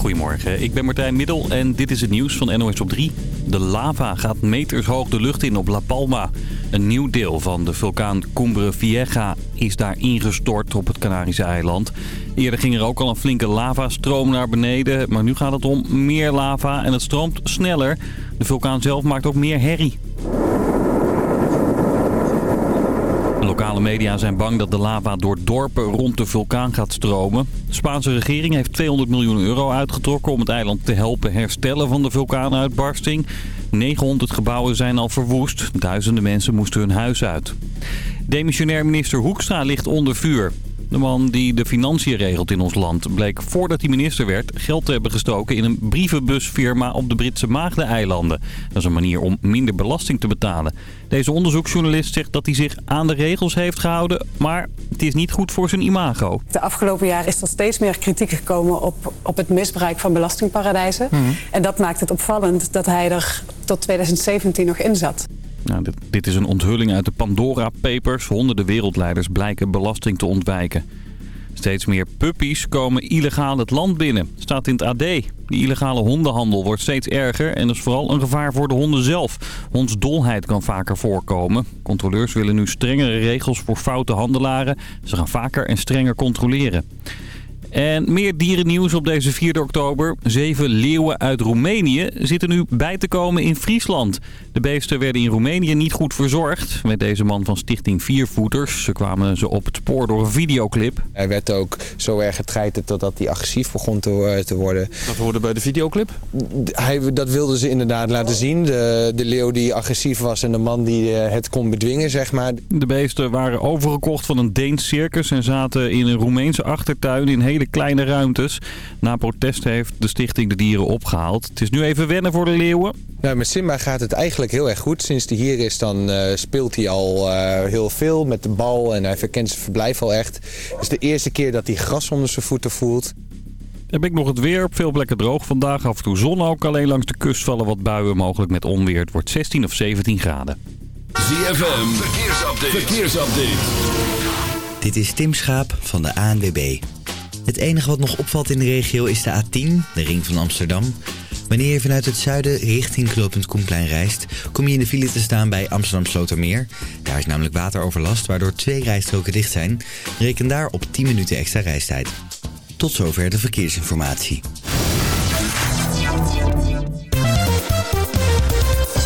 Goedemorgen, ik ben Martijn Middel en dit is het nieuws van NOS op 3. De lava gaat meters hoog de lucht in op La Palma. Een nieuw deel van de vulkaan Cumbre Vieja is daar ingestort op het Canarische eiland. Eerder ging er ook al een flinke lavastroom naar beneden, maar nu gaat het om meer lava en het stroomt sneller. De vulkaan zelf maakt ook meer herrie. De lokale media zijn bang dat de lava door dorpen rond de vulkaan gaat stromen. De Spaanse regering heeft 200 miljoen euro uitgetrokken om het eiland te helpen herstellen van de vulkaanuitbarsting. 900 gebouwen zijn al verwoest. Duizenden mensen moesten hun huis uit. Demissionair minister Hoekstra ligt onder vuur. De man die de financiën regelt in ons land bleek voordat hij minister werd geld te hebben gestoken in een brievenbusfirma op de Britse Maagdeneilanden. Dat is een manier om minder belasting te betalen. Deze onderzoeksjournalist zegt dat hij zich aan de regels heeft gehouden, maar het is niet goed voor zijn imago. De afgelopen jaren is er steeds meer kritiek gekomen op, op het misbruik van belastingparadijzen. En dat maakt het opvallend dat hij er tot 2017 nog in zat. Nou, dit, is een onthulling uit de Pandora Papers. Honderden wereldleiders blijken belasting te ontwijken. Steeds meer puppies komen illegaal het land binnen, staat in het AD. Die illegale hondenhandel wordt steeds erger en is vooral een gevaar voor de honden zelf. Hondsdolheid kan vaker voorkomen. Controleurs willen nu strengere regels voor foute handelaren. Ze gaan vaker en strenger controleren. En meer dierennieuws op deze 4 oktober. Zeven leeuwen uit Roemenië zitten nu bij te komen in Friesland. De beesten werden in Roemenië niet goed verzorgd. Met deze man van Stichting Viervoeters. Ze kwamen ze op het spoor door een videoclip. Hij werd ook zo erg getreiterd totdat hij agressief begon te, te worden. Dat hoorde bij de videoclip? Hij, dat wilden ze inderdaad laten zien. De, de leeuw die agressief was en de man die eh, het kon bedwingen, zeg maar. De beesten waren overgekocht van een Deens circus en zaten in een Roemeense achtertuin in hele kleine ruimtes. Na protest heeft de stichting de dieren opgehaald. Het is nu even wennen voor de leeuwen. Nou, met Simba gaat het eigenlijk heel erg goed. Sinds hij hier is, dan eh, speelt hij al eh, heel veel met de bal en hij verkent zijn verblijf al echt. Het is de eerste keer dat hij gras onder zijn voeten voelt. Heb ik nog het weer. Op veel plekken droog vandaag. Af en toe zon ook. Alleen langs de kust vallen wat buien mogelijk met onweer. Het wordt 16 of 17 graden. ZFM, verkeersupdate. verkeersupdate. Dit is Tim Schaap van de ANWB. Het enige wat nog opvalt in de regio is de A10, de ring van Amsterdam. Wanneer je vanuit het zuiden richting knooppunt Koenplein reist... kom je in de file te staan bij Amsterdam Slotermeer. Daar is namelijk wateroverlast, waardoor twee rijstroken dicht zijn. Reken daar op 10 minuten extra reistijd. Tot zover de verkeersinformatie.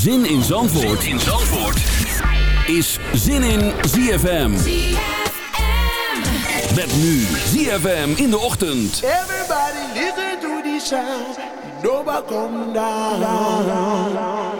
Zin in Zandvoort, zin in Zandvoort. is Zin in ZFM. Met nu ZFM in de ochtend. Everybody listen to the sound. Nobody come down.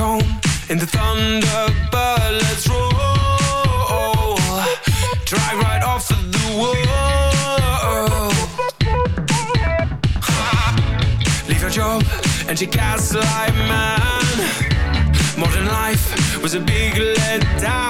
On in the Thunderbird, let's roll. dry right off of the wall. Leave your job and your gaslight man. Modern life was a big letdown.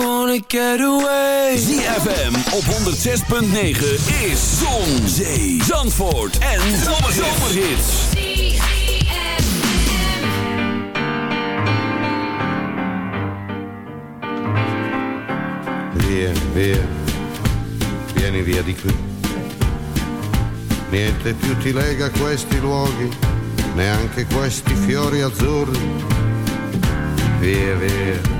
wanna get away. ZFM op 106.9 is Zon, Zee, Zandvoort en Zomerhits. Via, via, vieni via di qui. Niente più ti lega a questi luoghi, neanche questi fiori azzurri. Via, via,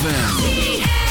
ZFM.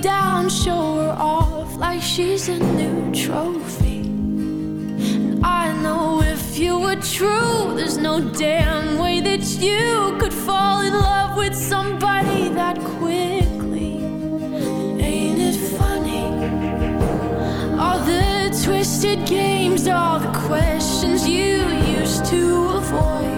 down, show her off like she's a new trophy. And I know if you were true, there's no damn way that you could fall in love with somebody that quickly. Ain't it funny? All the twisted games, all the questions you used to avoid.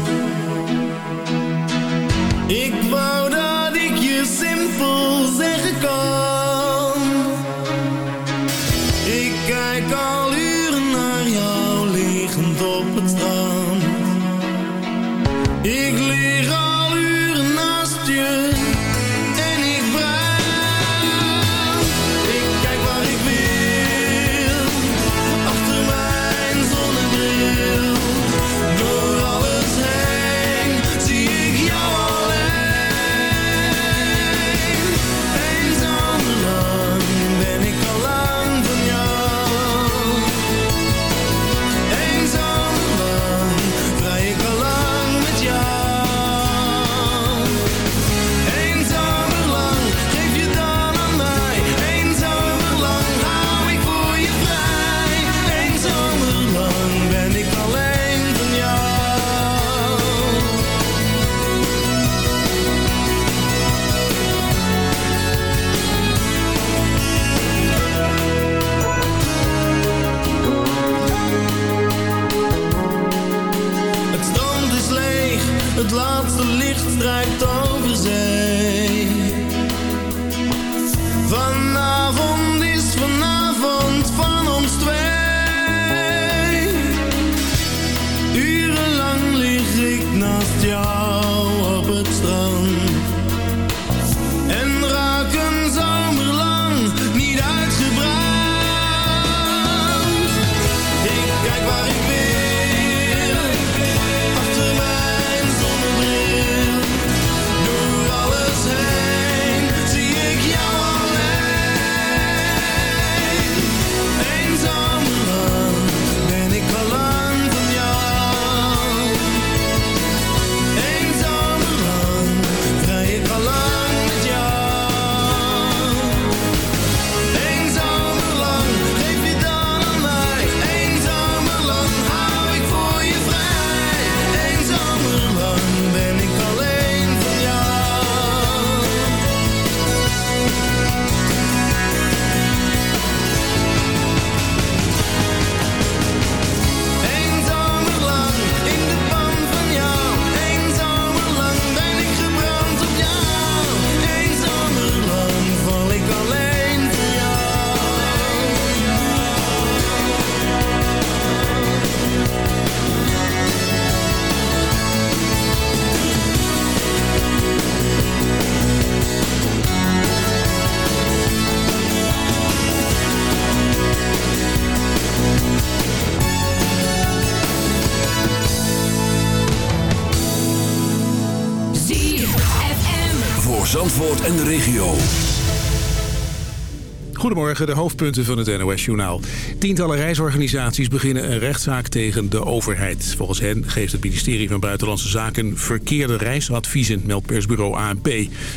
De hoofdpunten van het NOS-journaal. Tientallen reisorganisaties beginnen een rechtszaak tegen de overheid. Volgens hen geeft het ministerie van Buitenlandse Zaken verkeerde reisadviezen, meldt persbureau ANP.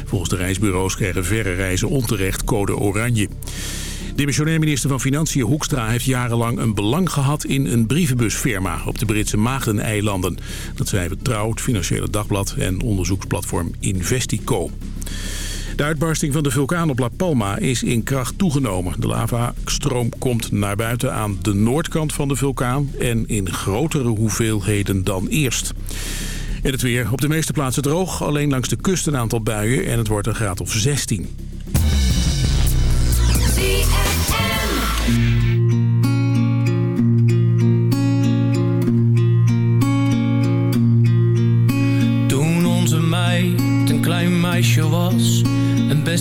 Volgens de reisbureaus krijgen verre reizen onterecht code oranje. Dimissionair minister van Financiën Hoekstra heeft jarenlang een belang gehad in een brievenbusfirma op de Britse Maagdeneilanden. Dat schrijven Trouw, het Financiële Dagblad en onderzoeksplatform Investico. De uitbarsting van de vulkaan op La Palma is in kracht toegenomen. De lavastroom komt naar buiten aan de noordkant van de vulkaan en in grotere hoeveelheden dan eerst. En het weer op de meeste plaatsen droog, alleen langs de kust een aantal buien en het wordt een graad of 16. Toen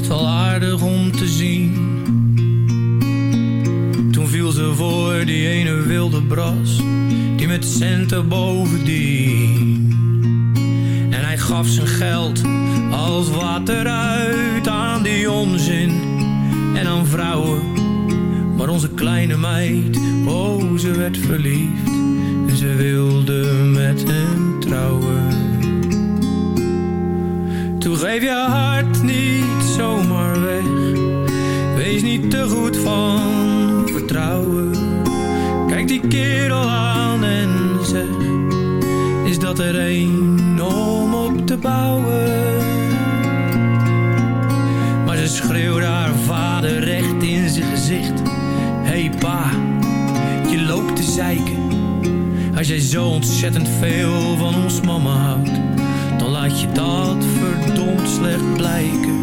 best wel aardig om te zien. Toen viel ze voor die ene wilde bras, die met centen bovendien. En hij gaf zijn geld als water uit aan die onzin en aan vrouwen. Maar onze kleine meid, oh ze werd verliefd en ze wilde met hem trouwen. Toen geef je hart niet zomaar weg. Wees niet te goed van vertrouwen. Kijk die kerel aan en zeg: Is dat er een om op te bouwen? Maar ze schreeuwde haar vader recht in zijn gezicht: Hey pa, je loopt te zeiken. Als jij zo ontzettend veel van ons mama houdt dan laat je dat verdomd slecht blijken.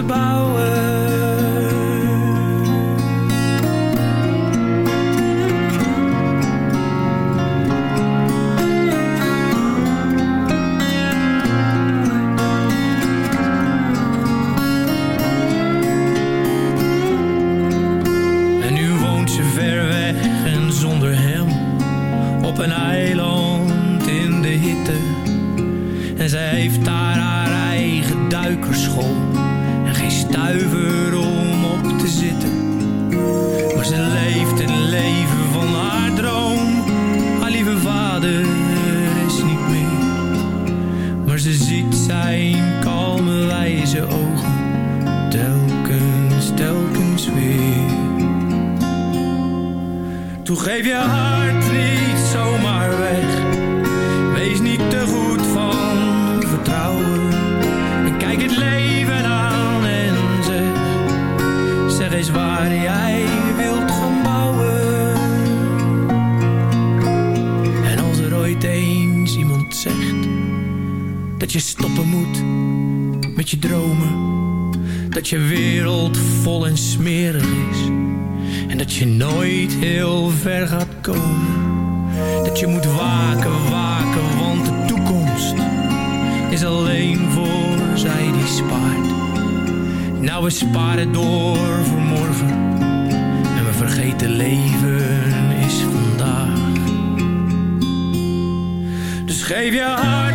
En nu woont ze ver weg en zonder hem op een eiland in de hitte. En zij heeft daar haar eigen duikerschool om op te zitten. Maar ze leeft het leven van haar droom. Haar lieve vader is niet meer. Maar ze ziet zijn kalme wijze ogen. Telkens, telkens weer. Toen geef je haar. vol en smerig is. En dat je nooit heel ver gaat komen. Dat je moet waken, waken, want de toekomst is alleen voor zij die spaart. Nou, we sparen door voor morgen. En we vergeten leven is vandaag. Dus geef je hart.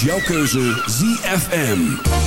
Is jouw keuze ZFM.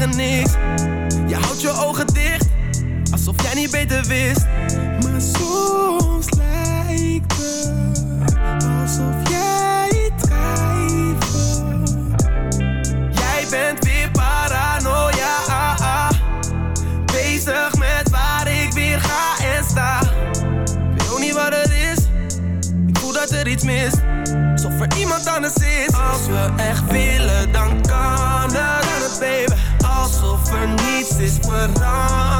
zeggen niks. Je houdt je ogen dicht, alsof jij niet beter wist. Maar soms lijkt het alsof jij drijft. Jij bent weer paranoia, ah, ah. bezig met waar ik weer ga en sta. Ik weet ook niet wat het is, ik voel dat er iets mist. Alsof er iemand anders is. Als we echt willen is veranderd